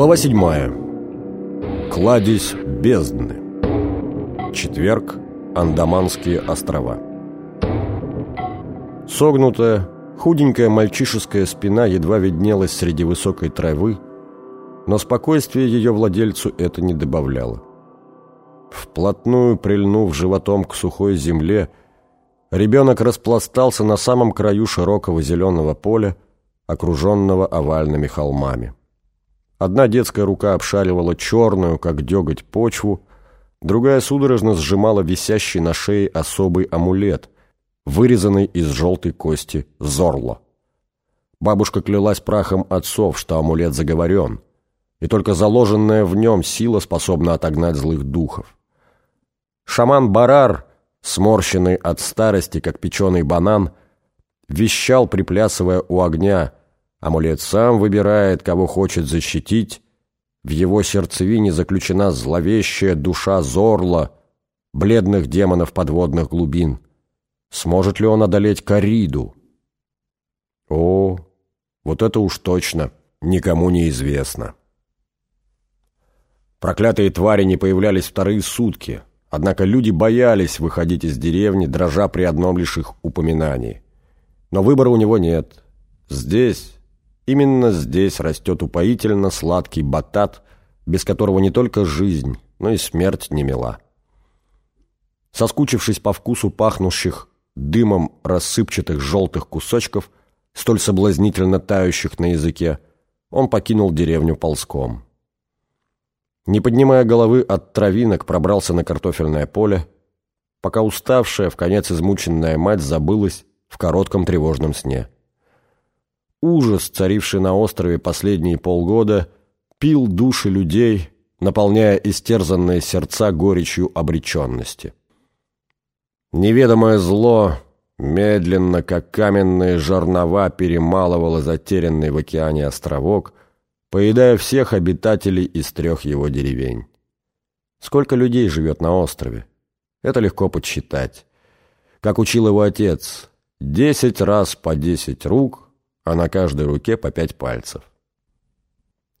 Глава 7. Кладезь бездны. Четверг. Андаманские острова. Согнутая, худенькая мальчишеская спина едва виднелась среди высокой травы, но спокойствие ее владельцу это не добавляло. Вплотную прильнув животом к сухой земле, ребенок распластался на самом краю широкого зеленого поля, окруженного овальными холмами. Одна детская рука обшаривала черную, как деготь, почву, другая судорожно сжимала висящий на шее особый амулет, вырезанный из желтой кости зорла. Бабушка клялась прахом отцов, что амулет заговорен, и только заложенная в нем сила способна отогнать злых духов. Шаман Барар, сморщенный от старости, как печеный банан, вещал, приплясывая у огня – Амулет сам выбирает, кого хочет защитить. В его сердцевине заключена зловещая душа Зорла, бледных демонов подводных глубин. Сможет ли он одолеть Кариду? О, вот это уж точно никому не известно. Проклятые твари не появлялись вторые сутки, однако люди боялись выходить из деревни, дрожа при одном лишь их упоминании. Но выбора у него нет. Здесь, Именно здесь растет упоительно сладкий батат, без которого не только жизнь, но и смерть не мила. Соскучившись по вкусу пахнущих дымом рассыпчатых желтых кусочков, столь соблазнительно тающих на языке, он покинул деревню ползком. Не поднимая головы от травинок, пробрался на картофельное поле, пока уставшая, в конец измученная мать забылась в коротком тревожном сне. Ужас, царивший на острове последние полгода, пил души людей, наполняя истерзанные сердца горечью обреченности. Неведомое зло медленно, как каменные жернова, перемалывало затерянный в океане островок, поедая всех обитателей из трех его деревень. Сколько людей живет на острове? Это легко подсчитать. Как учил его отец, десять раз по десять рук — а на каждой руке по пять пальцев.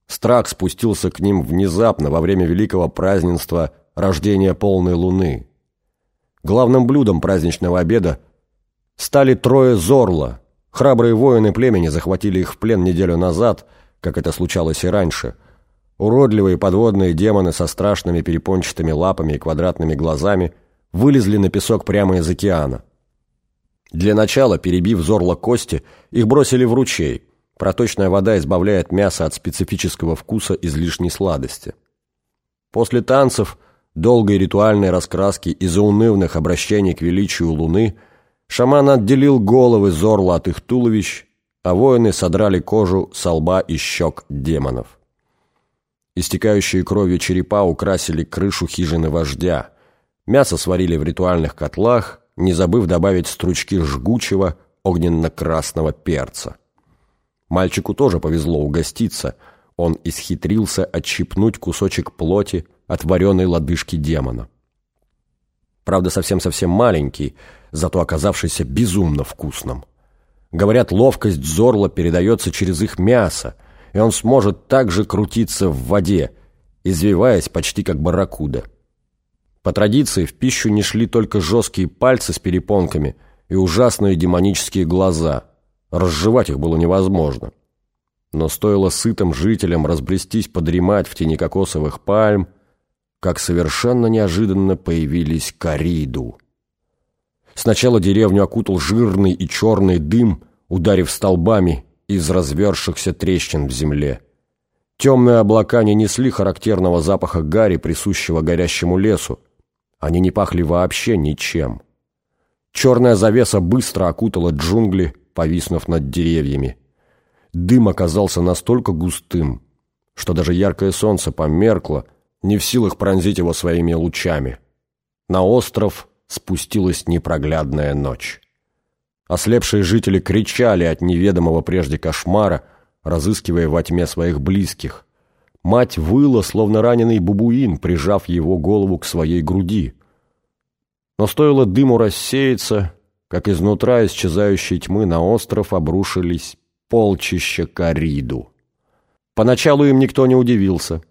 Страх спустился к ним внезапно во время великого празднества рождения полной луны. Главным блюдом праздничного обеда стали трое зорла. Храбрые воины племени захватили их в плен неделю назад, как это случалось и раньше. Уродливые подводные демоны со страшными перепончатыми лапами и квадратными глазами вылезли на песок прямо из океана. Для начала, перебив зорла кости, их бросили в ручей. Проточная вода избавляет мясо от специфического вкуса излишней сладости. После танцев, долгой ритуальной раскраски и заунывных обращений к величию луны, шаман отделил головы зорла от их туловищ, а воины содрали кожу со лба и щек демонов. Истекающие кровью черепа украсили крышу хижины вождя. Мясо сварили в ритуальных котлах, не забыв добавить стручки жгучего огненно-красного перца. Мальчику тоже повезло угоститься. Он исхитрился отщипнуть кусочек плоти от вареной лодыжки демона. Правда, совсем-совсем маленький, зато оказавшийся безумно вкусным. Говорят, ловкость Зорла передается через их мясо, и он сможет также крутиться в воде, извиваясь почти как барракуда. По традиции в пищу не шли только жесткие пальцы с перепонками и ужасные демонические глаза. Разжевать их было невозможно. Но стоило сытым жителям разбрестись подремать в тени кокосовых пальм, как совершенно неожиданно появились кориду. Сначала деревню окутал жирный и черный дым, ударив столбами из развершихся трещин в земле. Темные облака не несли характерного запаха гари, присущего горящему лесу, они не пахли вообще ничем. Черная завеса быстро окутала джунгли, повиснув над деревьями. Дым оказался настолько густым, что даже яркое солнце померкло, не в силах пронзить его своими лучами. На остров спустилась непроглядная ночь. Ослепшие жители кричали от неведомого прежде кошмара, разыскивая во тьме своих близких. Мать выла, словно раненый бубуин, прижав его голову к своей груди. Но стоило дыму рассеяться, как изнутра исчезающей тьмы на остров обрушились полчища кориду. Поначалу им никто не удивился.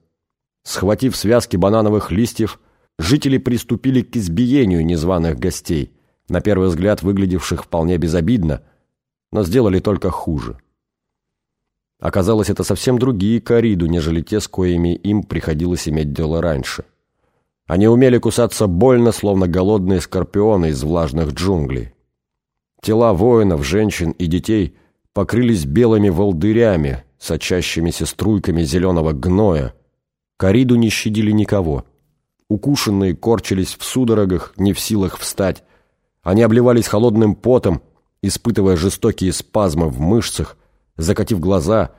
Схватив связки банановых листьев, жители приступили к избиению незваных гостей, на первый взгляд выглядевших вполне безобидно, но сделали только хуже. Оказалось, это совсем другие кориду, нежели те, с коими им приходилось иметь дело раньше. Они умели кусаться больно, словно голодные скорпионы из влажных джунглей. Тела воинов, женщин и детей покрылись белыми волдырями, сочащимися струйками зеленого гноя. Кориду не щадили никого. Укушенные корчились в судорогах, не в силах встать. Они обливались холодным потом, испытывая жестокие спазмы в мышцах, закатив глаза.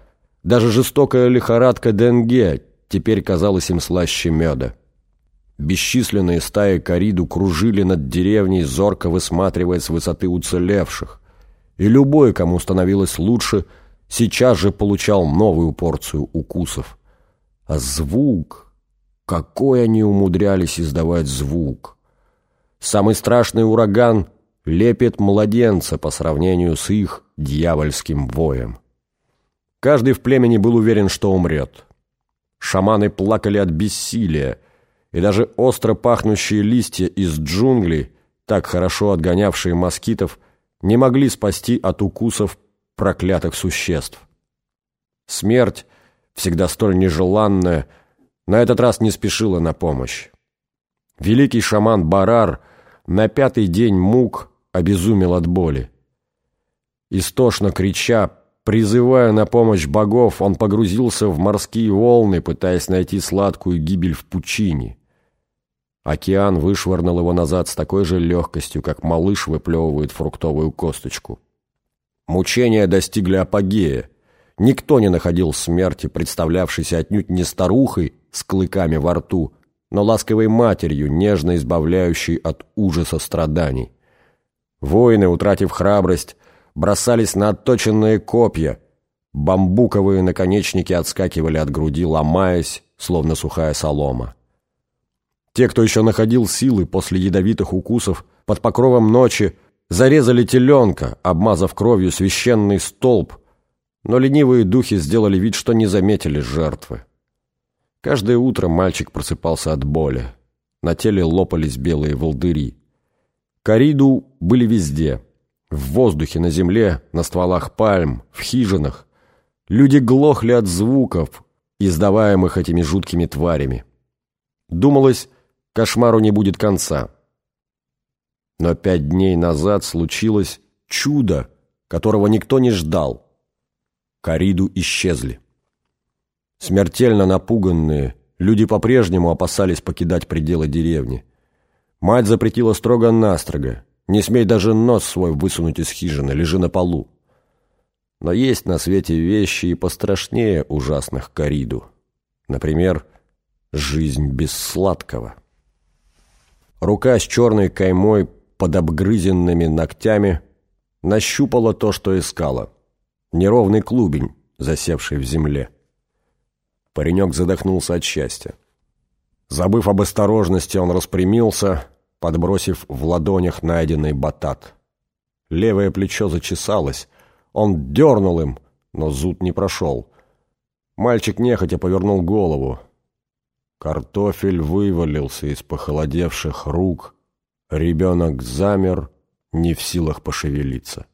Даже жестокая лихорадка Денге теперь казалась им слаще меда. Бесчисленные стаи кориду кружили над деревней, зорко высматривая с высоты уцелевших. И любой, кому становилось лучше, сейчас же получал новую порцию укусов. А звук... Какой они умудрялись издавать звук! Самый страшный ураган лепит младенца по сравнению с их дьявольским воем. Каждый в племени был уверен, что умрет. Шаманы плакали от бессилия, и даже остро пахнущие листья из джунглей, так хорошо отгонявшие москитов, не могли спасти от укусов проклятых существ. Смерть, всегда столь нежеланная, на этот раз не спешила на помощь. Великий шаман Барар на пятый день мук обезумел от боли. Истошно крича, призывая на помощь богов, он погрузился в морские волны, пытаясь найти сладкую гибель в пучине. Океан вышвырнул его назад с такой же легкостью, как малыш выплевывает фруктовую косточку. Мучения достигли апогея. Никто не находил смерти, представлявшейся отнюдь не старухой с клыками во рту, но ласковой матерью, нежно избавляющей от ужаса страданий. Воины, утратив храбрость, бросались на отточенные копья. Бамбуковые наконечники отскакивали от груди, ломаясь, словно сухая солома. Те, кто еще находил силы после ядовитых укусов, под покровом ночи зарезали теленка, обмазав кровью священный столб, но ленивые духи сделали вид, что не заметили жертвы. Каждое утро мальчик просыпался от боли. На теле лопались белые волдыри. Кориду были везде. В воздухе, на земле, на стволах пальм, в хижинах. Люди глохли от звуков, издаваемых этими жуткими тварями. Думалось, Кошмару не будет конца. Но пять дней назад случилось чудо, которого никто не ждал. Кориду исчезли. Смертельно напуганные, люди по-прежнему опасались покидать пределы деревни. Мать запретила строго-настрого. Не смей даже нос свой высунуть из хижины, лежи на полу. Но есть на свете вещи и пострашнее ужасных кориду. Например, жизнь без сладкого. Рука с черной каймой под обгрызенными ногтями нащупала то, что искала. Неровный клубень, засевший в земле. Паренек задохнулся от счастья. Забыв об осторожности, он распрямился, подбросив в ладонях найденный батат. Левое плечо зачесалось. Он дернул им, но зуд не прошел. Мальчик нехотя повернул голову. Картофель вывалился из похолодевших рук. Ребенок замер, не в силах пошевелиться.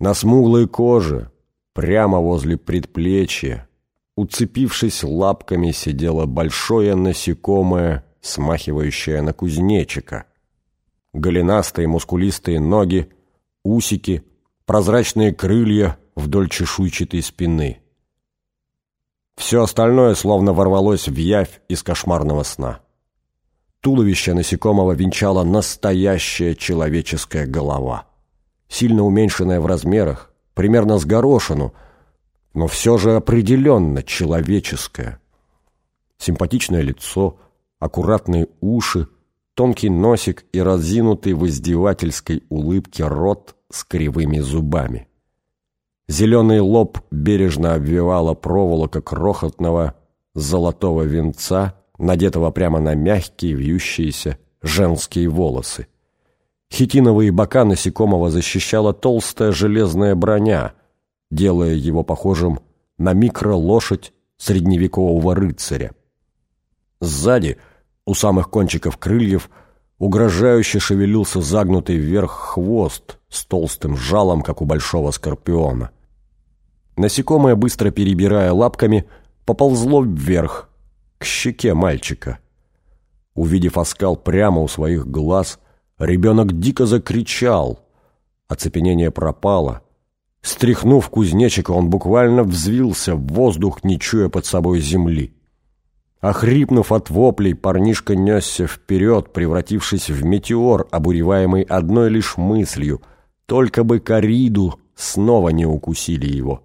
На смуглой коже, прямо возле предплечья, уцепившись лапками, сидело большое насекомое, смахивающее на кузнечика. Голенастые мускулистые ноги, усики, прозрачные крылья вдоль чешуйчатой спины — все остальное словно ворвалось в явь из кошмарного сна. Туловище насекомого венчала настоящая человеческая голова. Сильно уменьшенная в размерах, примерно с горошину, но все же определенно человеческая. Симпатичное лицо, аккуратные уши, тонкий носик и разинутый в издевательской улыбке рот с кривыми зубами. Зеленый лоб бережно обвивала проволока крохотного золотого венца, надетого прямо на мягкие вьющиеся женские волосы. Хитиновые бока насекомого защищала толстая железная броня, делая его похожим на микролошадь средневекового рыцаря. Сзади, у самых кончиков крыльев, угрожающе шевелился загнутый вверх хвост с толстым жалом, как у большого скорпиона. Насекомое, быстро перебирая лапками, поползло вверх, к щеке мальчика. Увидев оскал прямо у своих глаз, ребенок дико закричал. Оцепенение пропало. Стряхнув кузнечика, он буквально взвился в воздух, не чуя под собой земли. Охрипнув от воплей, парнишка несся вперед, превратившись в метеор, обуреваемый одной лишь мыслью — только бы кориду снова не укусили его.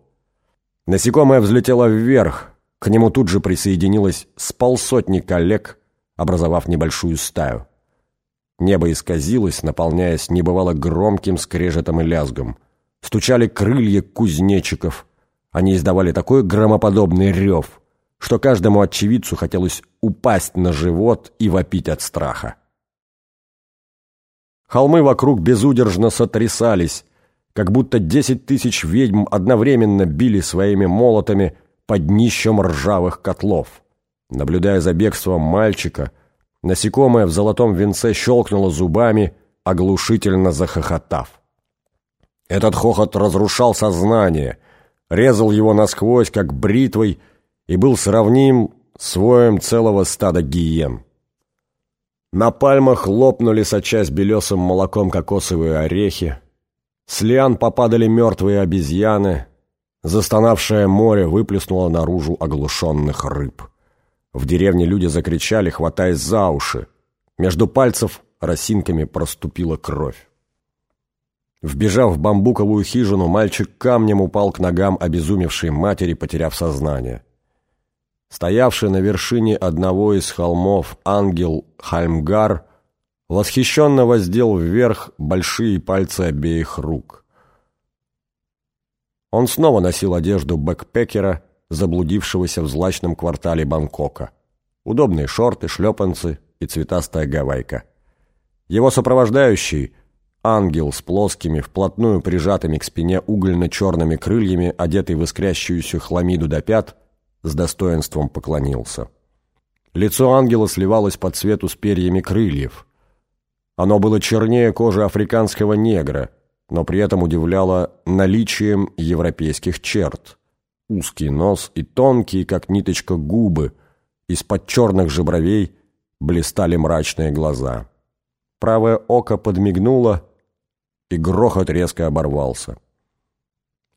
Насекомое взлетело вверх, к нему тут же присоединилось с полсотни коллег, образовав небольшую стаю. Небо исказилось, наполняясь небывало громким скрежетом и лязгом. Стучали крылья кузнечиков. Они издавали такой громоподобный рев, что каждому очевидцу хотелось упасть на живот и вопить от страха. Холмы вокруг безудержно сотрясались, как будто десять тысяч ведьм одновременно били своими молотами под днищем ржавых котлов. Наблюдая за бегством мальчика, насекомое в золотом венце щелкнуло зубами, оглушительно захохотав. Этот хохот разрушал сознание, резал его насквозь, как бритвой, и был сравним с воем целого стада гиен. На пальмах лопнули, сочась белесым молоком кокосовые орехи. С лиан попадали мертвые обезьяны. Застонавшее море выплеснуло наружу оглушенных рыб. В деревне люди закричали, хватаясь за уши. Между пальцев росинками проступила кровь. Вбежав в бамбуковую хижину, мальчик камнем упал к ногам обезумевшей матери, потеряв сознание. Стоявший на вершине одного из холмов ангел Хальмгар восхищенно воздел вверх большие пальцы обеих рук. Он снова носил одежду бэкпекера, заблудившегося в злачном квартале Бангкока. Удобные шорты, шлепанцы и цветастая гавайка. Его сопровождающий, ангел с плоскими, вплотную прижатыми к спине угольно-черными крыльями, одетый в искрящуюся хламиду до пят, с достоинством поклонился. Лицо ангела сливалось по цвету с перьями крыльев. Оно было чернее кожи африканского негра, но при этом удивляло наличием европейских черт. Узкий нос и тонкие, как ниточка, губы, из-под черных же бровей блистали мрачные глаза. Правое око подмигнуло, и грохот резко оборвался.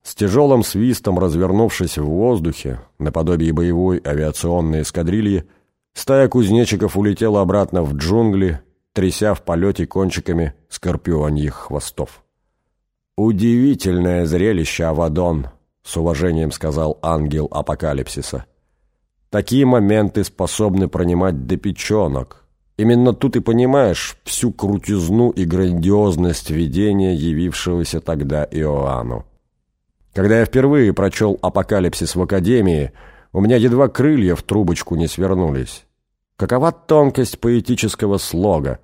С тяжелым свистом развернувшись в воздухе, наподобие боевой авиационной эскадрильи, стая кузнечиков улетела обратно в джунгли, тряся в полете кончиками скорпионьих хвостов. «Удивительное зрелище, Авадон!» — с уважением сказал ангел апокалипсиса. «Такие моменты способны пронимать до печенок. Именно тут и понимаешь всю крутизну и грандиозность видения, явившегося тогда Иоанну. Когда я впервые прочел «Апокалипсис» в Академии, у меня едва крылья в трубочку не свернулись. Какова тонкость поэтического слога,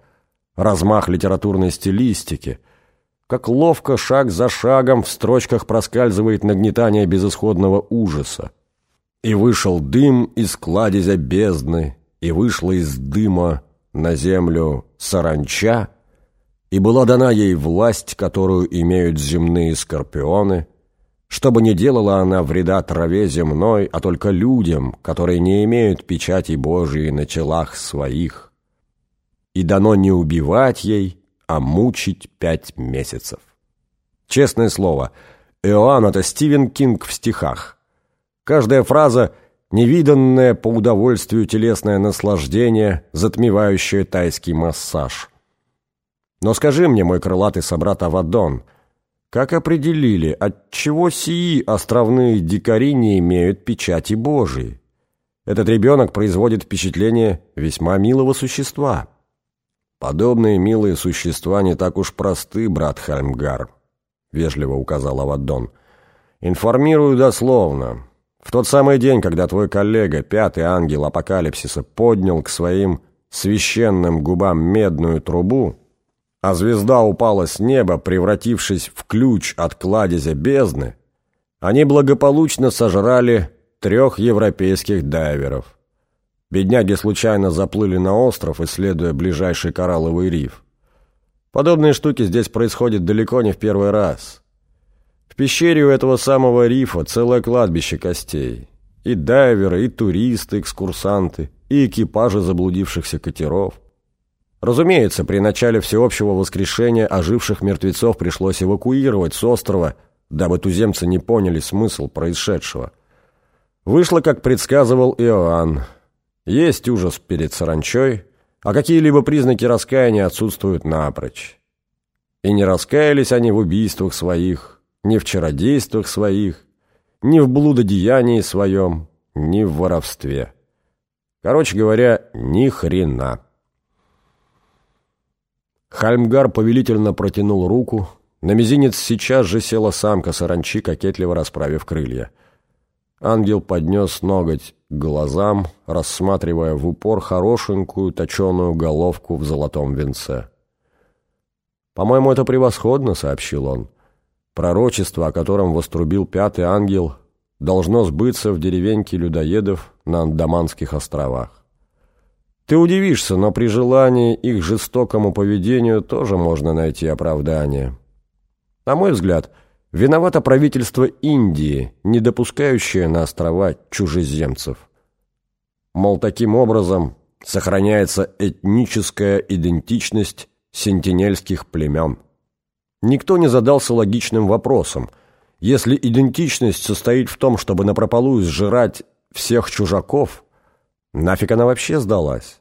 размах литературной стилистики, как ловко шаг за шагом в строчках проскальзывает нагнетание безысходного ужаса. И вышел дым из кладезя бездны, и вышла из дыма на землю саранча, и была дана ей власть, которую имеют земные скорпионы — что бы ни делала она вреда траве земной, а только людям, которые не имеют печати Божией на челах своих. И дано не убивать ей, а мучить пять месяцев. Честное слово, Иоанн — это Стивен Кинг в стихах. Каждая фраза — невиданное по удовольствию телесное наслаждение, затмевающее тайский массаж. Но скажи мне, мой крылатый собрат Авадон — как определили, отчего сии островные дикари не имеют печати Божией? Этот ребенок производит впечатление весьма милого существа. Подобные милые существа не так уж просты, брат Хальмгар, вежливо указал Аваддон. Информирую дословно. В тот самый день, когда твой коллега, пятый ангел апокалипсиса, поднял к своим священным губам медную трубу, а звезда упала с неба, превратившись в ключ от кладезя бездны, Они благополучно сожрали трех европейских дайверов. Бедняги случайно заплыли на остров, исследуя ближайший коралловый риф. Подобные штуки здесь происходят далеко не в первый раз. В пещере у этого самого рифа целое кладбище костей. И дайверы, и туристы, экскурсанты, и экипажи заблудившихся катеров. Разумеется, при начале всеобщего воскрешения оживших мертвецов пришлось эвакуировать с острова, дабы туземцы не поняли смысл происшедшего. Вышло, как предсказывал Иоанн. Есть ужас перед саранчой, а какие-либо признаки раскаяния отсутствуют напрочь. И не раскаялись они в убийствах своих, ни в чародействах своих, ни в блудодеянии своем, ни в воровстве. Короче говоря, ни хрена. Хальмгар повелительно протянул руку. На мизинец сейчас же села самка саранчи, кокетливо расправив крылья. Ангел поднес ноготь к глазам, рассматривая в упор хорошенькую точеную головку в золотом венце. «По-моему, это превосходно», — сообщил он. «Пророчество, о котором вострубил пятый ангел, должно сбыться в деревеньке людоедов на Андаманских островах. Ты удивишься, но при желании их жестокому поведению тоже можно найти оправдание. На мой взгляд, виновато правительство Индии, не допускающее на острова чужеземцев. Мол, таким образом сохраняется этническая идентичность сентинельских племен. Никто не задался логичным вопросом – если идентичность состоит в том, чтобы напропалую сжирать всех чужаков, нафиг она вообще сдалась?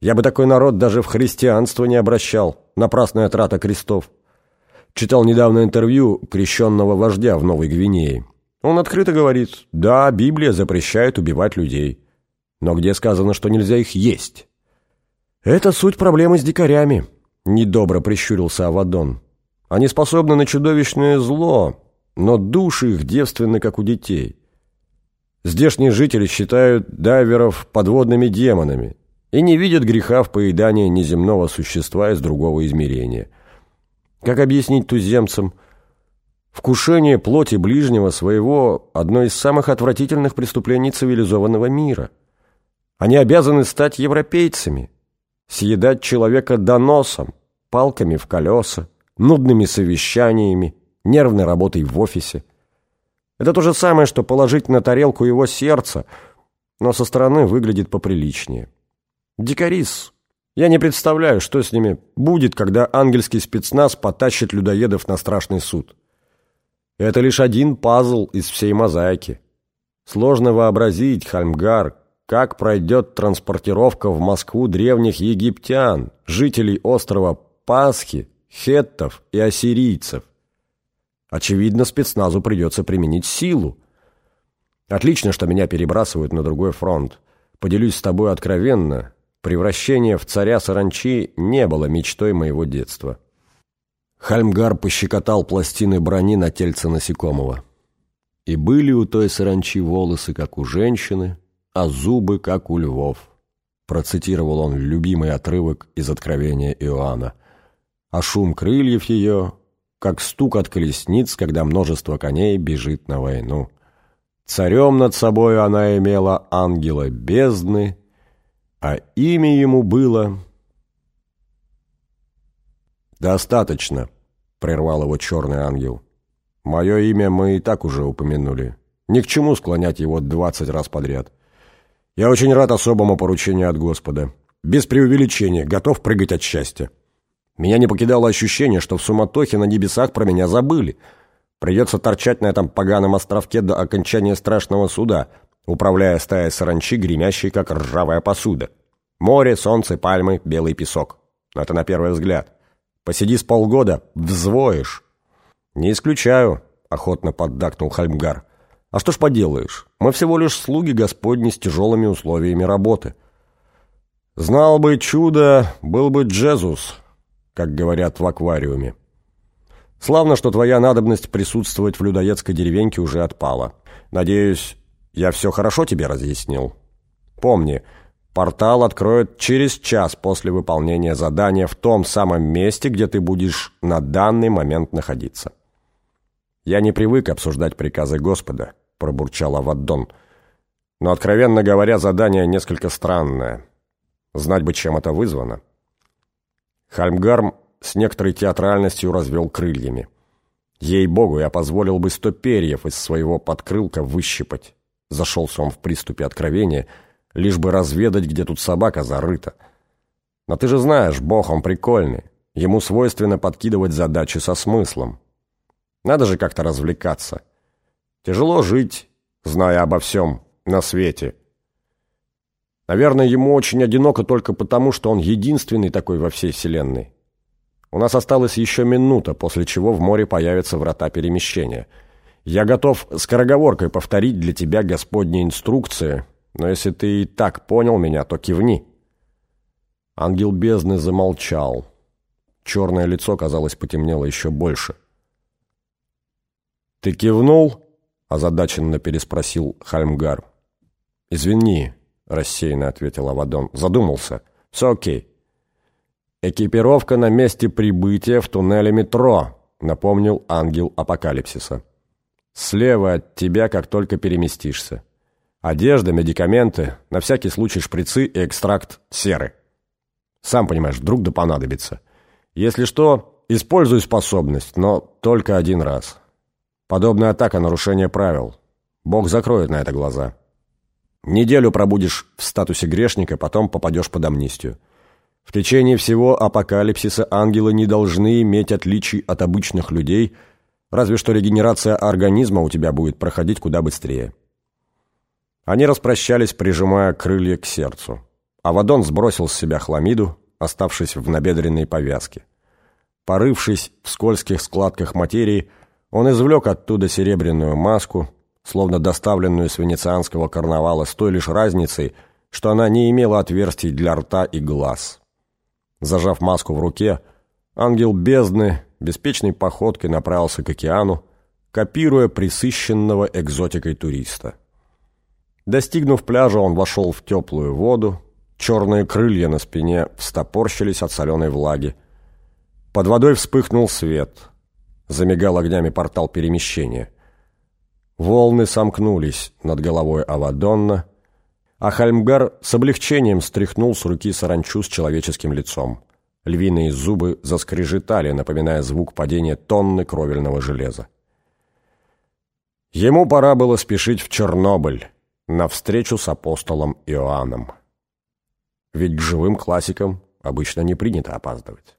Я бы такой народ даже в христианство не обращал, напрасная трата крестов. Читал недавно интервью крещенного вождя в Новой Гвинее. Он открыто говорит, да, Библия запрещает убивать людей. Но где сказано, что нельзя их есть? Это суть проблемы с дикарями, недобро прищурился Авадон. Они способны на чудовищное зло, но души их девственны, как у детей. Здешние жители считают дайверов подводными демонами и не видят греха в поедании неземного существа из другого измерения. Как объяснить туземцам? Вкушение плоти ближнего своего – одно из самых отвратительных преступлений цивилизованного мира. Они обязаны стать европейцами, съедать человека доносом, палками в колеса, нудными совещаниями, нервной работой в офисе. Это то же самое, что положить на тарелку его сердце, но со стороны выглядит поприличнее. Дикарис. Я не представляю, что с ними будет, когда ангельский спецназ потащит людоедов на страшный суд. Это лишь один пазл из всей мозаики. Сложно вообразить, Хальмгар, как пройдет транспортировка в Москву древних египтян, жителей острова Пасхи, хеттов и ассирийцев. Очевидно, спецназу придется применить силу. Отлично, что меня перебрасывают на другой фронт. Поделюсь с тобой откровенно. Превращение в царя саранчи не было мечтой моего детства. Хальмгар пощекотал пластины брони на тельце насекомого. И были у той саранчи волосы, как у женщины, а зубы, как у львов. Процитировал он любимый отрывок из Откровения Иоанна. А шум крыльев ее как стук от колесниц, когда множество коней бежит на войну. Царем над собой она имела ангела бездны, а имя ему было... «Достаточно», — прервал его черный ангел. «Мое имя мы и так уже упомянули. Ни к чему склонять его двадцать раз подряд. Я очень рад особому поручению от Господа. Без преувеличения, готов прыгать от счастья». Меня не покидало ощущение, что в суматохе на небесах про меня забыли. Придется торчать на этом поганом островке до окончания страшного суда, управляя стаей саранчи, гремящей, как ржавая посуда. Море, солнце, пальмы, белый песок. Это на первый взгляд. Посиди с полгода, взвоишь. Не исключаю, охотно поддакнул Хальмгар. А что ж поделаешь, мы всего лишь слуги Господни с тяжелыми условиями работы. Знал бы чудо, был бы Джезус, как говорят в аквариуме. Славно, что твоя надобность присутствовать в людоедской деревеньке уже отпала. Надеюсь, я все хорошо тебе разъяснил. Помни, портал откроют через час после выполнения задания в том самом месте, где ты будешь на данный момент находиться. «Я не привык обсуждать приказы Господа», — пробурчал Аваддон. «Но, откровенно говоря, задание несколько странное. Знать бы, чем это вызвано». Хальмгарм с некоторой театральностью развел крыльями. «Ей-богу, я позволил бы сто перьев из своего подкрылка выщипать». Зашелся он в приступе откровения, лишь бы разведать, где тут собака зарыта. «Но ты же знаешь, бог он прикольный. Ему свойственно подкидывать задачи со смыслом. Надо же как-то развлекаться. Тяжело жить, зная обо всем на свете. Наверное, ему очень одиноко только потому, что он единственный такой во всей вселенной. У нас осталась еще минута, после чего в море появятся врата перемещения. Я готов скороговоркой повторить для тебя Господние инструкции, но если ты и так понял меня, то кивни». Ангел бездны замолчал. Черное лицо, казалось, потемнело еще больше. «Ты кивнул?» — озадаченно переспросил Хальмгар. «Извини», — рассеянно ответил Авадон. «Задумался. Все окей. «Экипировка на месте прибытия в туннеле метро», — напомнил ангел апокалипсиса. «Слева от тебя, как только переместишься. Одежда, медикаменты, на всякий случай шприцы и экстракт серы. Сам понимаешь, вдруг да понадобится. Если что, используй способность, но только один раз. Подобная атака — нарушение правил. Бог закроет на это глаза. Неделю пробудешь в статусе грешника, потом попадешь под амнистию. В течение всего апокалипсиса ангелы не должны иметь отличий от обычных людей, разве что регенерация организма у тебя будет проходить куда быстрее. Они распрощались, прижимая крылья к сердцу. Авадон сбросил с себя хламиду, оставшись в набедренной повязке. Порывшись в скользких складках материи, он извлек оттуда серебряную маску, словно доставленную с венецианского карнавала с той лишь разницей, что она не имела отверстий для рта и глаз. Зажав маску в руке, ангел бездны беспечной походкой направился к океану, копируя присыщенного экзотикой туриста. Достигнув пляжа, он вошел в теплую воду, черные крылья на спине встопорщились от соленой влаги. Под водой вспыхнул свет, замигал огнями портал перемещения. Волны сомкнулись над головой Авадонна, а Хальмгар с облегчением стряхнул с руки саранчу с человеческим лицом. Львиные зубы заскрежетали, напоминая звук падения тонны кровельного железа. Ему пора было спешить в Чернобыль, на встречу с апостолом Иоанном. Ведь к живым классикам обычно не принято опаздывать.